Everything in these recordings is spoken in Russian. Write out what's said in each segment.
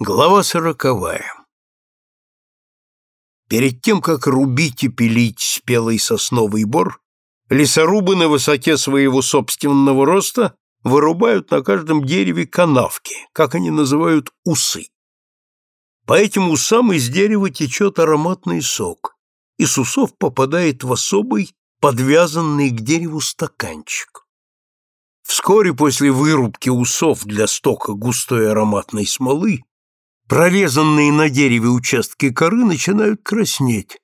Глава сороковая Перед тем, как рубить и пилить спелый сосновый бор, лесорубы на высоте своего собственного роста вырубают на каждом дереве канавки, как они называют усы. По этим усам из дерева течет ароматный сок, и с усов попадает в особый, подвязанный к дереву стаканчик. Вскоре после вырубки усов для стока густой ароматной смолы прорезанные на дереве участки коры начинают краснеть,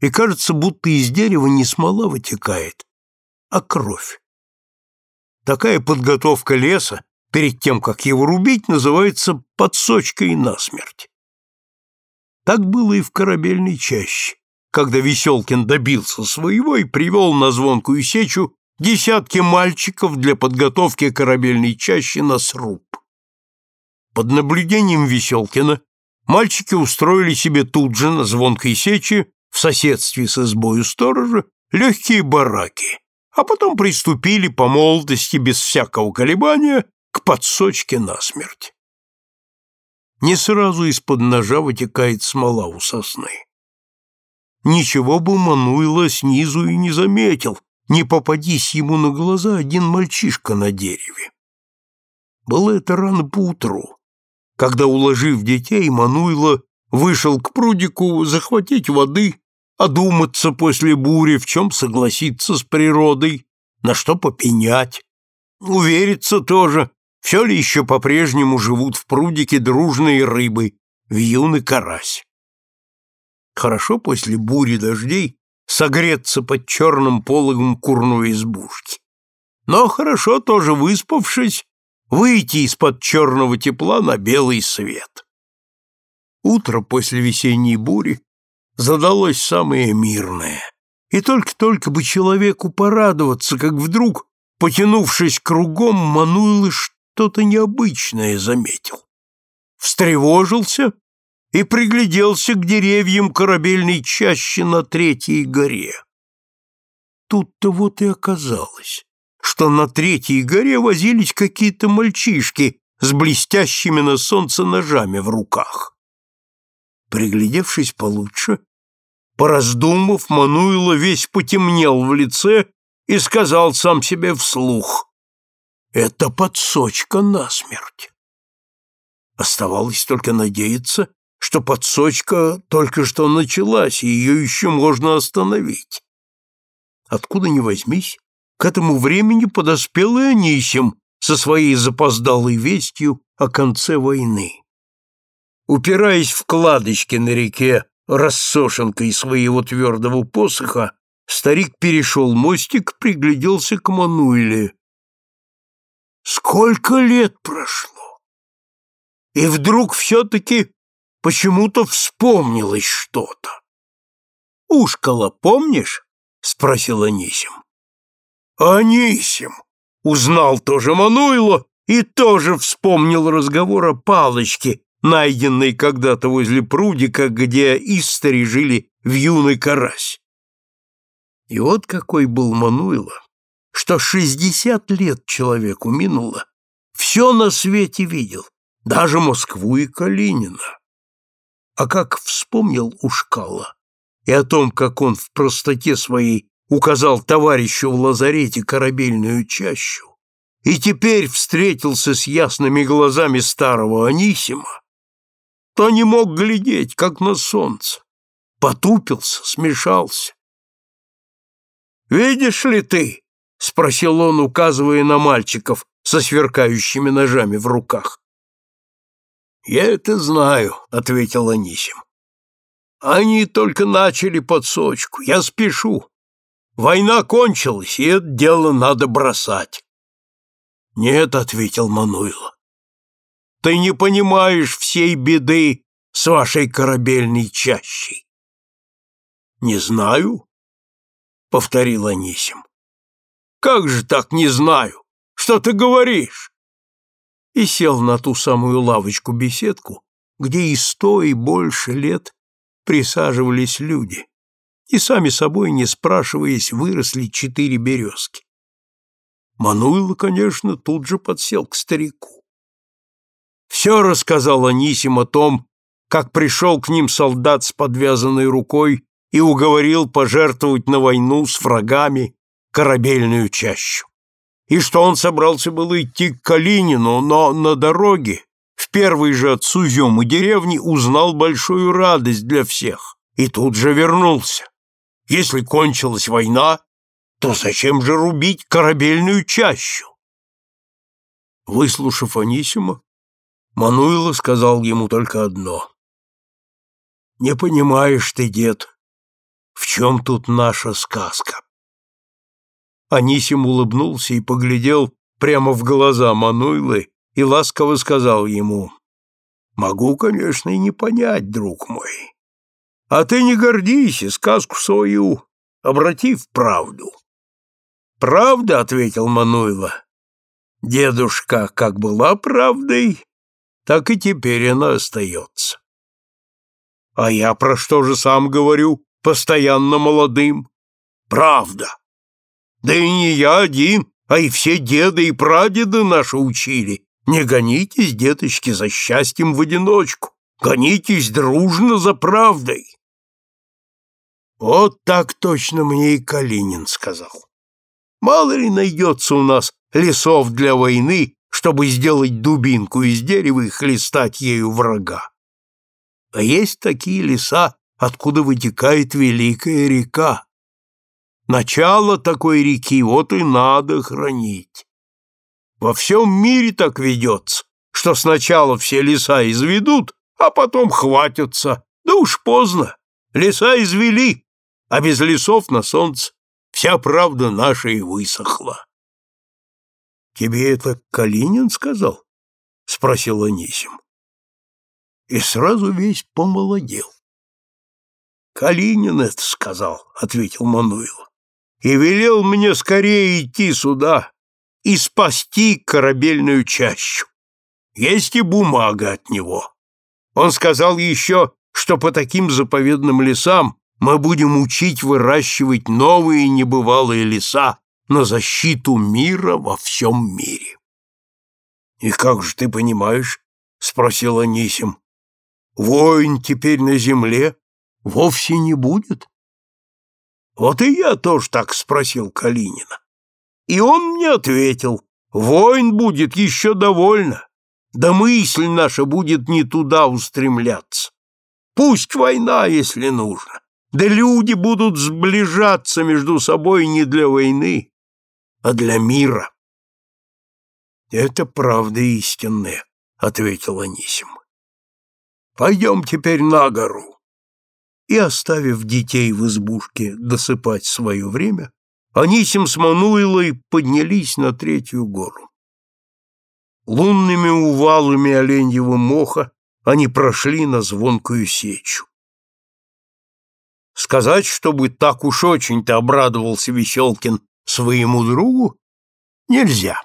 и кажется, будто из дерева не смола вытекает, а кровь. Такая подготовка леса перед тем, как его рубить, называется подсочкой насмерть. Так было и в корабельной чаще, когда Веселкин добился своего и привел на звонкую сечу десятки мальчиков для подготовки корабельной чащи на сруб. Под наблюдением Веселкина мальчики устроили себе тут же на звонкой сечи в соседстве с избою сторожа легкие бараки, а потом приступили по молодости без всякого колебания к подсочке насмерть. Не сразу из-под ножа вытекает смола у сосны. Ничего бы Мануила снизу и не заметил, не попадись ему на глаза один мальчишка на дереве. Было это рано поутру когда, уложив детей, Мануйло вышел к прудику захватить воды, одуматься после бури, в чем согласиться с природой, на что попенять, увериться тоже, все ли еще по-прежнему живут в прудике дружные рыбы, вьюн и карась. Хорошо после бури дождей согреться под черным пологом курной избушки. Но хорошо тоже выспавшись, выйти из-под черного тепла на белый свет. Утро после весенней бури задалось самое мирное, и только-только бы человеку порадоваться, как вдруг, потянувшись кругом, Мануйлы что-то необычное заметил. Встревожился и пригляделся к деревьям корабельной чаще на Третьей горе. Тут-то вот и оказалось что на третьей горе возились какие-то мальчишки с блестящими на солнце ножами в руках. Приглядевшись получше, пораздумав, Мануило весь потемнел в лице и сказал сам себе вслух «Это подсочка насмерть». Оставалось только надеяться, что подсочка только что началась, и ее еще можно остановить. Откуда ни возьмись, к этому времени подоспел и Анисим со своей запоздалой вестью о конце войны. Упираясь в кладочки на реке рассошенкой своего твердого посоха, старик перешел мостик, пригляделся к Мануиле. Сколько лет прошло! И вдруг все-таки почему-то вспомнилось что-то. «Ушкала помнишь?» — спросил Анисим. Анисим! Узнал тоже Мануйло и тоже вспомнил разговор о палочке, найденной когда-то возле прудика, где истори жили в юный карась. И вот какой был Мануйло, что шестьдесят лет человеку минуло, все на свете видел, даже Москву и Калинина. А как вспомнил Ушкала и о том, как он в простоте своей указал товарищу в лазарете корабельную чащу, и теперь встретился с ясными глазами старого Анисима, то не мог глядеть, как на солнце, потупился, смешался. «Видишь ли ты?» — спросил он, указывая на мальчиков со сверкающими ножами в руках. «Я это знаю», — ответил Анисим. «Они только начали подсочку. Я спешу. Война кончилась, и это дело надо бросать. Нет, ответил Мануил. Ты не понимаешь всей беды с вашей корабельной чащей. Не знаю, повторил Анисим. Как же так не знаю? Что ты говоришь? И сел на ту самую лавочку-беседку, где и сто и больше лет присаживались люди и сами собой, не спрашиваясь, выросли четыре березки. Мануило, конечно, тут же подсел к старику. Все рассказал Анисим о том, как пришел к ним солдат с подвязанной рукой и уговорил пожертвовать на войну с врагами корабельную чащу. И что он собрался было идти к Калинину, но на дороге, в первой же от Суземы деревни, узнал большую радость для всех и тут же вернулся. Если кончилась война, то зачем же рубить корабельную чащу? Выслушав Анисима, Мануило сказал ему только одно. «Не понимаешь ты, дед, в чем тут наша сказка?» Анисим улыбнулся и поглядел прямо в глаза Мануйлы и ласково сказал ему, «Могу, конечно, и не понять, друг мой. А ты не гордись сказку свою обрати в правду». «Правда?» — ответил Мануйло. «Дедушка как была правдой, так и теперь она остается». «А я про что же сам говорю, постоянно молодым?» «Правда. Да и не я один, а и все деды и прадеды наши учили. Не гонитесь, деточки, за счастьем в одиночку, гонитесь дружно за правдой». «Вот так точно мне и Калинин сказал». Мало ли найдется у нас лесов для войны, чтобы сделать дубинку из дерева и хлестать ею врага. А есть такие леса, откуда вытекает великая река. Начало такой реки вот и надо хранить. Во всем мире так ведется, что сначала все леса изведут, а потом хватятся. Да уж поздно. Леса извели, а без лесов на солнце Вся правда наша и высохла. — Тебе это Калинин сказал? — спросил Анисим. И сразу весь помолодел. — Калинин это сказал, — ответил Мануил, — и велел мне скорее идти сюда и спасти корабельную чащу. Есть и бумага от него. Он сказал еще, что по таким заповедным лесам мы будем учить выращивать новые небывалые леса на защиту мира во всем мире. — И как же ты понимаешь, — спросил Анисим, — войн теперь на земле вовсе не будет? Вот и я тоже так спросил Калинина. И он мне ответил, войн будет еще довольно, да мысль наша будет не туда устремляться. Пусть война, если нужно. Да люди будут сближаться между собой не для войны, а для мира. Это правда истинная, ответил Анисим. Пойдем теперь на гору. И, оставив детей в избушке досыпать свое время, Анисим с Мануилой поднялись на третью гору. Лунными увалами оленьего моха они прошли на звонкую сечу. Сказать, чтобы так уж очень-то обрадовался Веселкин своему другу, нельзя.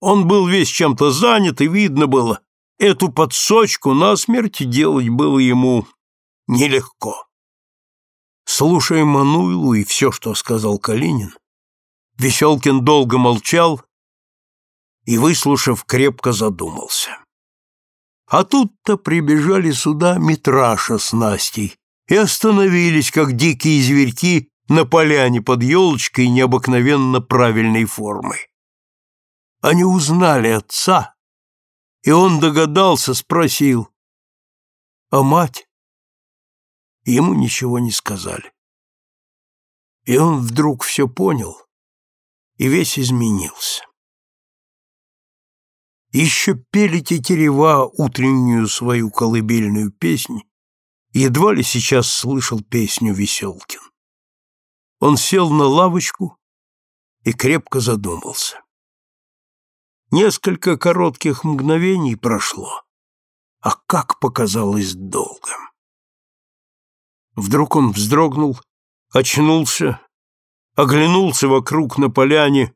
Он был весь чем-то занят, и видно было, эту подсочку насмерть делать было ему нелегко. Слушая Мануилу и все, что сказал Калинин, Веселкин долго молчал и, выслушав, крепко задумался. А тут-то прибежали сюда Митраша с Настей, и остановились, как дикие зверьки, на поляне под елочкой необыкновенно правильной формы. Они узнали отца, и он догадался, спросил, «А мать?» Ему ничего не сказали. И он вдруг все понял и весь изменился. Еще пели тетерева утреннюю свою колыбельную песнь, едва ли сейчас слышал песню Веселкин. Он сел на лавочку и крепко задумался. Несколько коротких мгновений прошло, а как показалось долгим. Вдруг он вздрогнул, очнулся, оглянулся вокруг на поляне,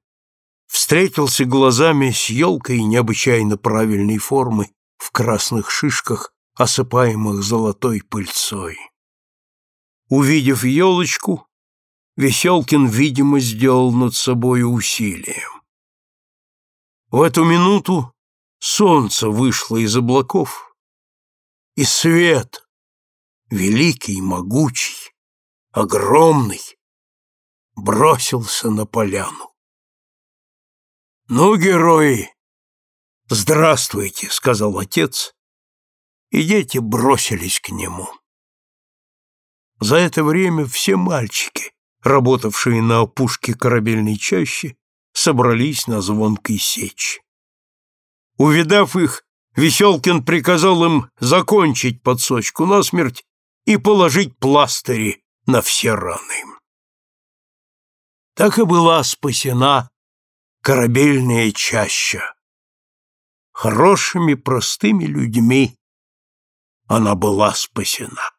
встретился глазами с елкой необычайно правильной формы в красных шишках осыпаемых золотой пыльцой. Увидев елочку, Веселкин, видимо, сделал над собой усилие. В эту минуту солнце вышло из облаков, и свет, великий, могучий, огромный, бросился на поляну. «Ну, герои, здравствуйте», — сказал отец, и дети бросились к нему. За это время все мальчики, работавшие на опушке корабельной чащи, собрались на звонкой сечь. Увидав их, Веселкин приказал им закончить подсочку насмерть и положить пластыри на все раны. Так и была спасена корабельная чаща. Хорошими простыми людьми она была спасена.